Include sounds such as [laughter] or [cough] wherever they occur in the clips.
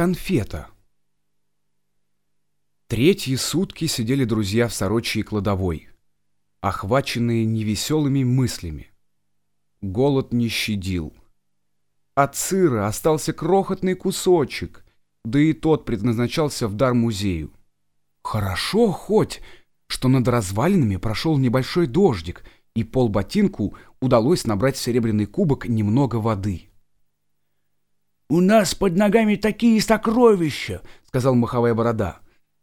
Конфета. Третьи сутки сидели друзья в сорочьей кладовой, охваченные невеселыми мыслями. Голод не щадил. От сыра остался крохотный кусочек, да и тот предназначался в дар музею. Хорошо хоть, что над развалинами прошел небольшой дождик, и полботинку удалось набрать в серебряный кубок немного воды. «У нас под ногами такие сокровища!» — сказал маховая борода.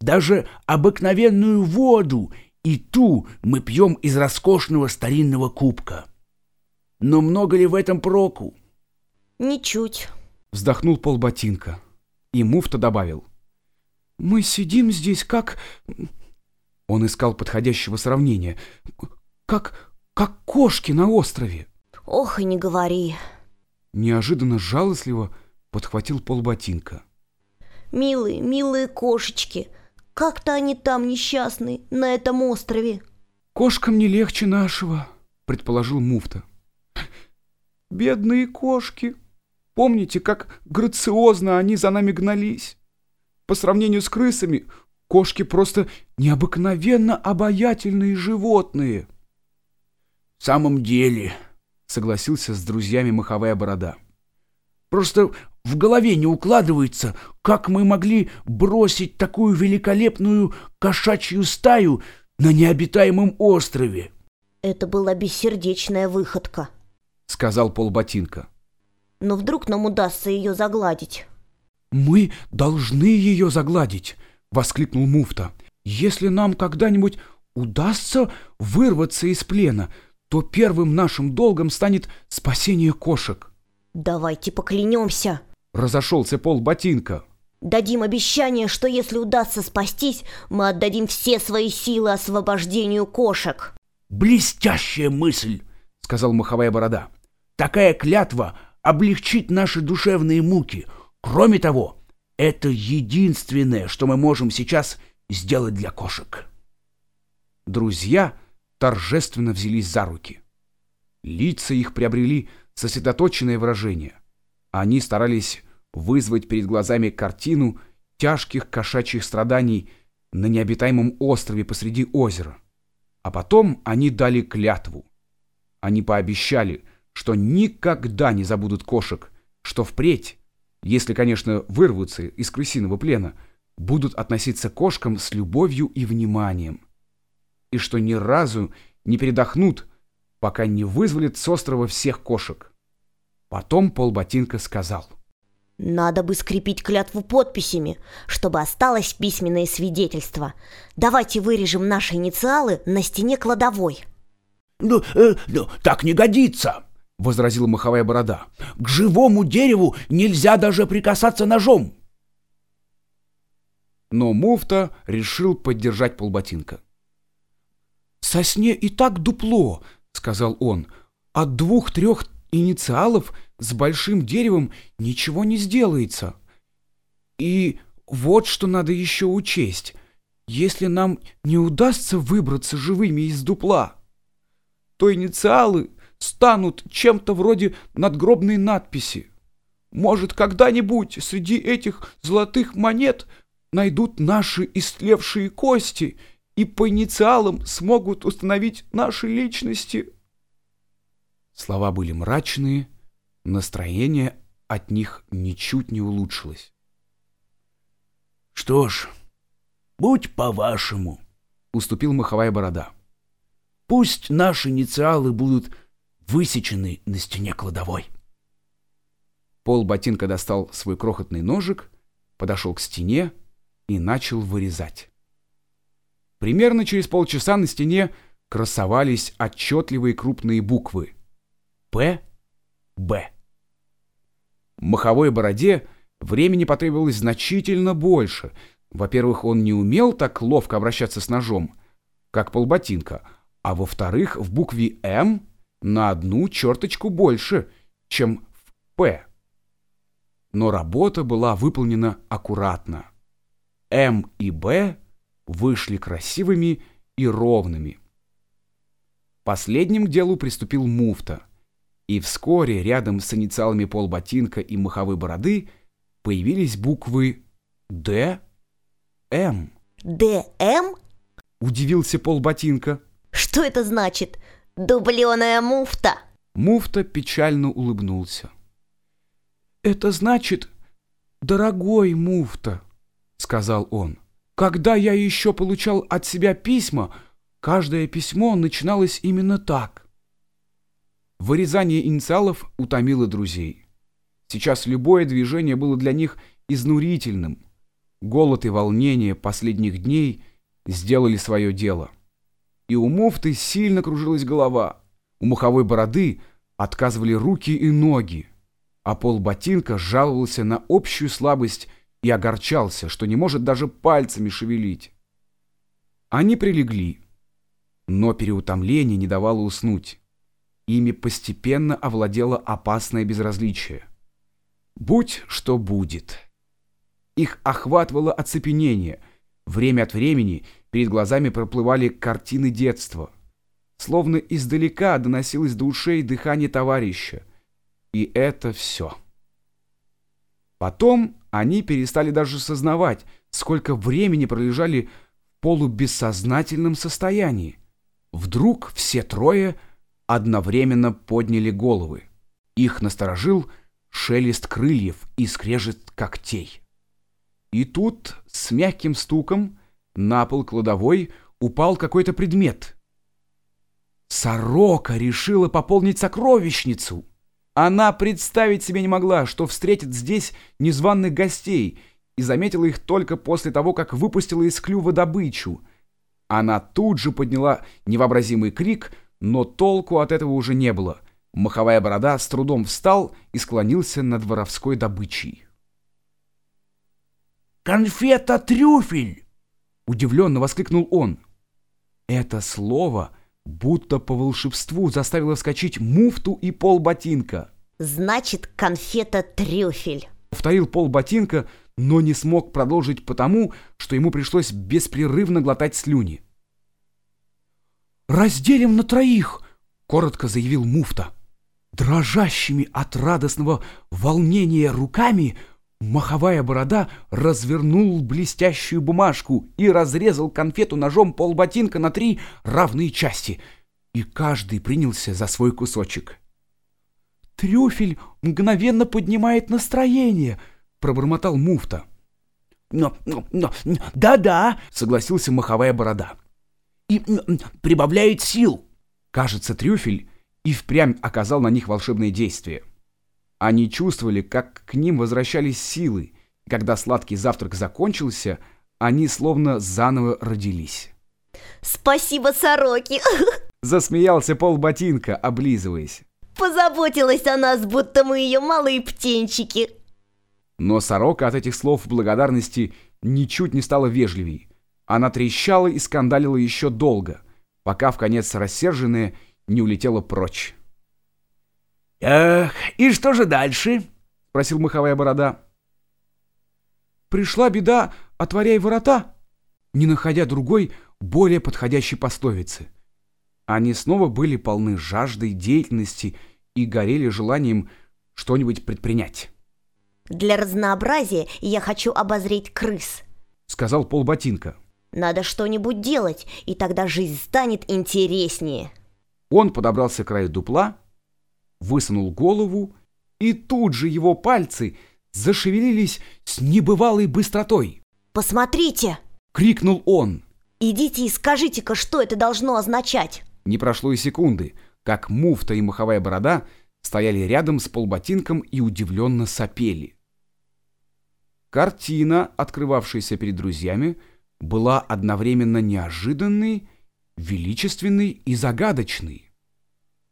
«Даже обыкновенную воду и ту мы пьем из роскошного старинного кубка. Но много ли в этом проку?» «Ничуть», — вздохнул полботинка. И муфта добавил. «Мы сидим здесь как...» Он искал подходящего сравнения. «Как... как кошки на острове». «Ох, и не говори». Неожиданно жалостливо подхватил полботинка. «Милые, милые кошечки, как-то они там несчастны, на этом острове». «Кошкам не легче нашего», — предположил муфта. «Бедные кошки! Помните, как грациозно они за нами гнались? По сравнению с крысами, кошки просто необыкновенно обаятельные животные». «В самом деле», — согласился с друзьями маховая борода, — Просто в голове не укладывается, как мы могли бросить такую великолепную кошачью стаю на необитаемом острове. Это была бессердечная выходка, сказал полботинка. Но вдруг нам удастся ее загладить. Мы должны ее загладить, воскликнул муфта. Если нам когда-нибудь удастся вырваться из плена, то первым нашим долгом станет спасение кошек. Давайте поклянемся. Разошелся пол ботинка. Дадим обещание, что если удастся спастись, мы отдадим все свои силы освобождению кошек. Блестящая мысль, сказал маховая борода. Такая клятва облегчит наши душевные муки. Кроме того, это единственное, что мы можем сейчас сделать для кошек. Друзья торжественно взялись за руки. Лица их приобрели сосредоточенное выражение. Они старались вызвать перед глазами картину тяжких кошачьих страданий на необитаемом острове посреди озера. А потом они дали клятву. Они пообещали, что никогда не забудут кошек, что впредь, если, конечно, вырвутся из крысиного плена, будут относиться к кошкам с любовью и вниманием. И что ни разу не передохнут, пока не вызволит с острова всех кошек. Потом полботинка сказал. Надо бы скрепить клятву подписями, чтобы осталось письменное свидетельство. Давайте вырежем наши инициалы на стене кладовой. «Ну, э, ну так не годится!» — возразила маховая борода. «К живому дереву нельзя даже прикасаться ножом!» Но муфта решил поддержать полботинка. «В сосне и так дупло!» сказал он, от двух-трех инициалов с большим деревом ничего не сделается. И вот что надо еще учесть. Если нам не удастся выбраться живыми из дупла, то инициалы станут чем-то вроде надгробной надписи. Может, когда-нибудь среди этих золотых монет найдут наши истлевшие кости — и по инициалам смогут установить наши личности. Слова были мрачные, настроение от них ничуть не улучшилось. «Что ж, будь по-вашему», — уступил маховая борода. «Пусть наши инициалы будут высечены на стене кладовой». Пол ботинка достал свой крохотный ножик, подошел к стене и начал вырезать. Примерно через полчаса на стене красовались отчетливые крупные буквы «П», «Б». Маховой бороде времени потребовалось значительно больше. Во-первых, он не умел так ловко обращаться с ножом, как полботинка, а во-вторых, в букве «М» на одну черточку больше, чем в «П». Но работа была выполнена аккуратно. «М» и «Б» вышли красивыми и ровными. Последним к делу приступил муфта, и вскоре рядом с инициалами полботинка и маховой бороды появились буквы «Д», «М». ДМ? Удивился полботинка. Что это значит? Дубленая муфта. Муфта печально улыбнулся. «Это значит, дорогой муфта», — сказал он. «Когда я еще получал от себя письма, каждое письмо начиналось именно так». Вырезание инициалов утомило друзей. Сейчас любое движение было для них изнурительным. Голод и волнение последних дней сделали свое дело. И у муфты сильно кружилась голова, у муховой бороды отказывали руки и ноги, а пол ботинка жаловался на общую слабость и огорчался, что не может даже пальцами шевелить. Они прилегли, но переутомление не давало уснуть. Ими постепенно овладело опасное безразличие. Будь что будет. Их охватывало оцепенение. Время от времени перед глазами проплывали картины детства. Словно издалека доносилось до ушей дыхание товарища. И это все. Потом они перестали даже сознавать, сколько времени пролежали в полубессознательном состоянии. Вдруг все трое одновременно подняли головы. Их насторожил шелест крыльев и скрежет когтей. И тут с мягким стуком на пол кладовой упал какой-то предмет. Сорока решила пополнить сокровищницу. Она представить себе не могла, что встретит здесь незваных гостей, и заметила их только после того, как выпустила из клюва добычу. Она тут же подняла невообразимый крик, но толку от этого уже не было — Маховая борода с трудом встал и склонился над воровской добычей. «Конфета-трюфель!» — удивленно воскликнул он. Это слово будто по волшебству заставило вскочить муфту и пол ботинка. Значит, конфета-трюфель. Повторил пол ботинка, но не смог продолжить потому, что ему пришлось беспрерывно глотать слюни. «Разделим на троих!» — коротко заявил муфта. Дрожащими от радостного волнения руками маховая борода развернул блестящую бумажку и разрезал конфету ножом полботинка на три равные части, и каждый принялся за свой кусочек. «Трюфель мгновенно поднимает настроение», — пробормотал муфта. «Да-да», — согласился маховая борода. «И прибавляет сил». Кажется, трюфель и впрямь оказал на них волшебное действие. Они чувствовали, как к ним возвращались силы, и когда сладкий завтрак закончился, они словно заново родились. «Спасибо, сороки!» [laughs] Засмеялся Пол Ботинка, облизываясь. «Позаботилась о нас, будто мы ее малые птенчики!» Но сорока от этих слов благодарности ничуть не стала вежливей. Она трещала и скандалила еще долго, пока в конец рассерженная не улетела прочь. «Эх, и что же дальше?» — спросил маховая борода. «Пришла беда, отворяй ворота!» Не находя другой, более подходящей пословицы. Они снова были полны жаждой деятельности и горели желанием что-нибудь предпринять. «Для разнообразия я хочу обозреть крыс», — сказал полботинка. «Надо что-нибудь делать, и тогда жизнь станет интереснее». Он подобрался к краю дупла, высунул голову, и тут же его пальцы зашевелились с небывалой быстротой. «Посмотрите!» — крикнул он. «Идите и скажите-ка, что это должно означать!» Не прошло и секунды, как муфта и маховая борода стояли рядом с полботинком и удивленно сопели. Картина, открывавшаяся перед друзьями, была одновременно неожиданной величественный и загадочный.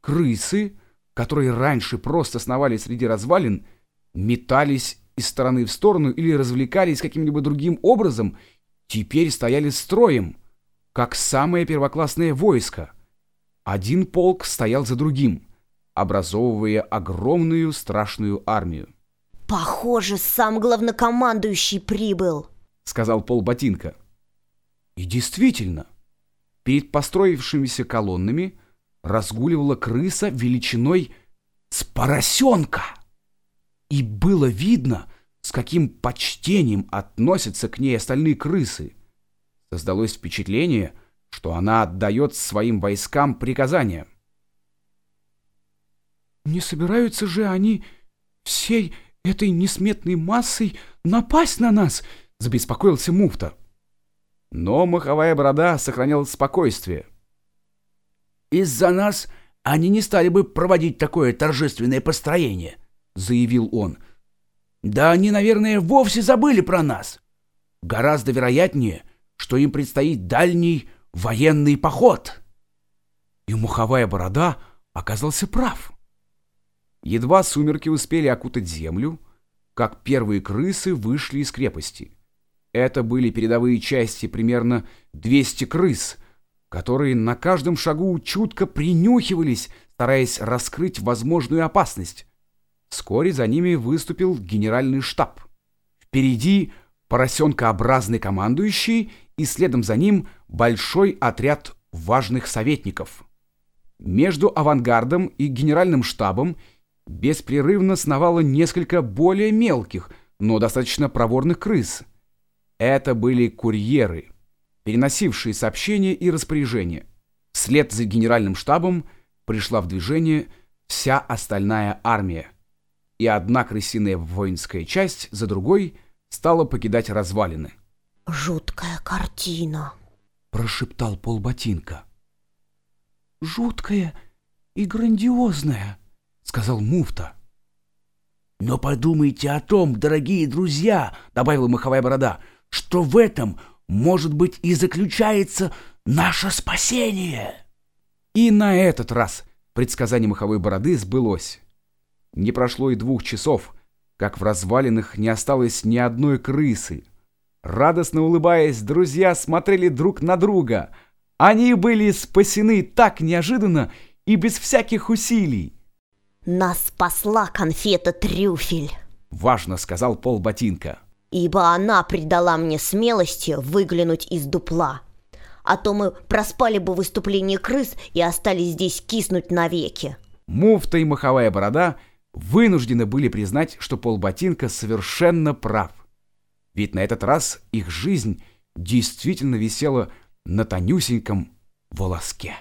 Крысы, которые раньше просто сновали среди развалин, метались из стороны в сторону или развлекались каким-либо другим образом, теперь стояли строем, как самое первоклассное войско. Один полк стоял за другим, образовывая огромную страшную армию. «Похоже, сам главнокомандующий прибыл», — сказал Пол Ботинка. И действительно, Перед построившимися колоннами разгуливала крыса величиной с поросенка. И было видно, с каким почтением относятся к ней остальные крысы. Создалось впечатление, что она отдает своим войскам приказания. «Не собираются же они всей этой несметной массой напасть на нас?» — забеспокоился муфта. Но маховая борода сохранял спокойствие. «Из-за нас они не стали бы проводить такое торжественное построение», — заявил он. «Да они, наверное, вовсе забыли про нас. Гораздо вероятнее, что им предстоит дальний военный поход». И муховая борода оказался прав. Едва сумерки успели окутать землю, как первые крысы вышли из крепости. Это были передовые части, примерно 200 крыс, которые на каждом шагу чутко принюхивались, стараясь раскрыть возможную опасность. Вскоре за ними выступил генеральный штаб. Впереди поросенкообразный командующий и следом за ним большой отряд важных советников. Между авангардом и генеральным штабом беспрерывно сновало несколько более мелких, но достаточно проворных крыс. Это были курьеры, переносившие сообщения и распоряжения. Вслед за генеральным штабом пришла в движение вся остальная армия, и одна крысиная воинская часть за другой стала покидать развалины. «Жуткая картина», — прошептал полботинка. «Жуткая и грандиозная», — сказал муфта. «Но подумайте о том, дорогие друзья», — добавила маховая борода, — «что в этом, может быть, и заключается наше спасение». И на этот раз предсказание маховой бороды сбылось. Не прошло и двух часов, как в развалинах не осталось ни одной крысы. Радостно улыбаясь, друзья смотрели друг на друга. Они были спасены так неожиданно и без всяких усилий. «Нас спасла конфета-трюфель», — важно сказал Пол Ботинка. «Ибо она придала мне смелости выглянуть из дупла. А то мы проспали бы выступление крыс и остались здесь киснуть навеки». Муфта и маховая борода вынуждены были признать, что Пол Ботинка совершенно прав. Ведь на этот раз их жизнь действительно висела на тонюсеньком волоске.